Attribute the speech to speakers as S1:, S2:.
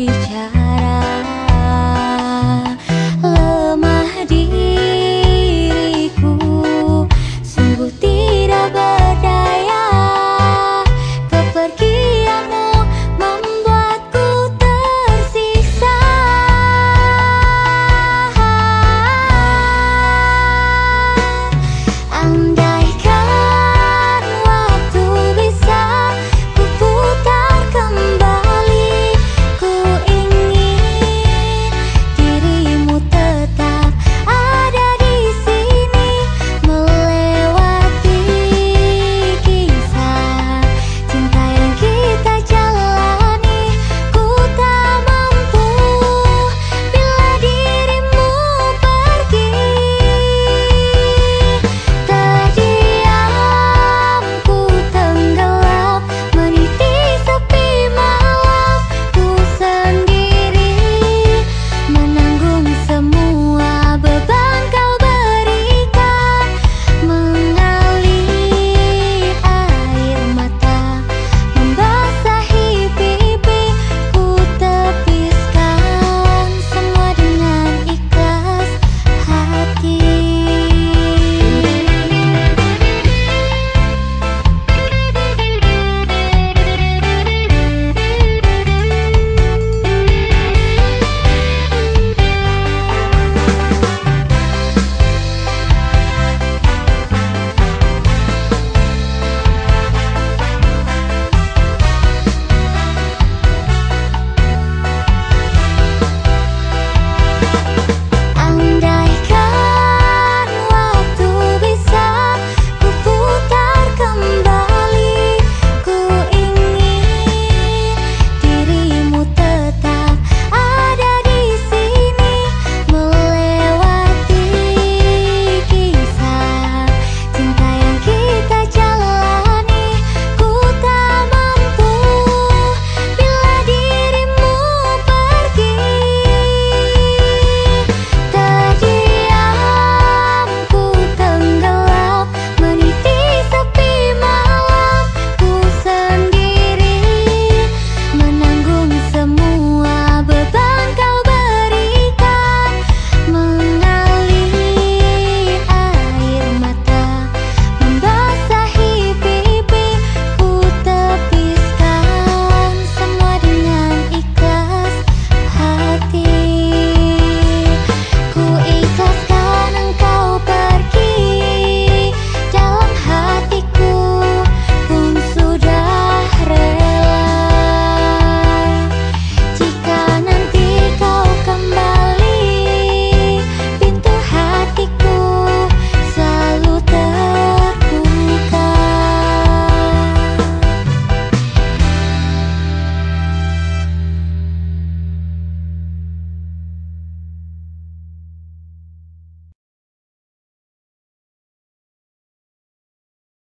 S1: 回家。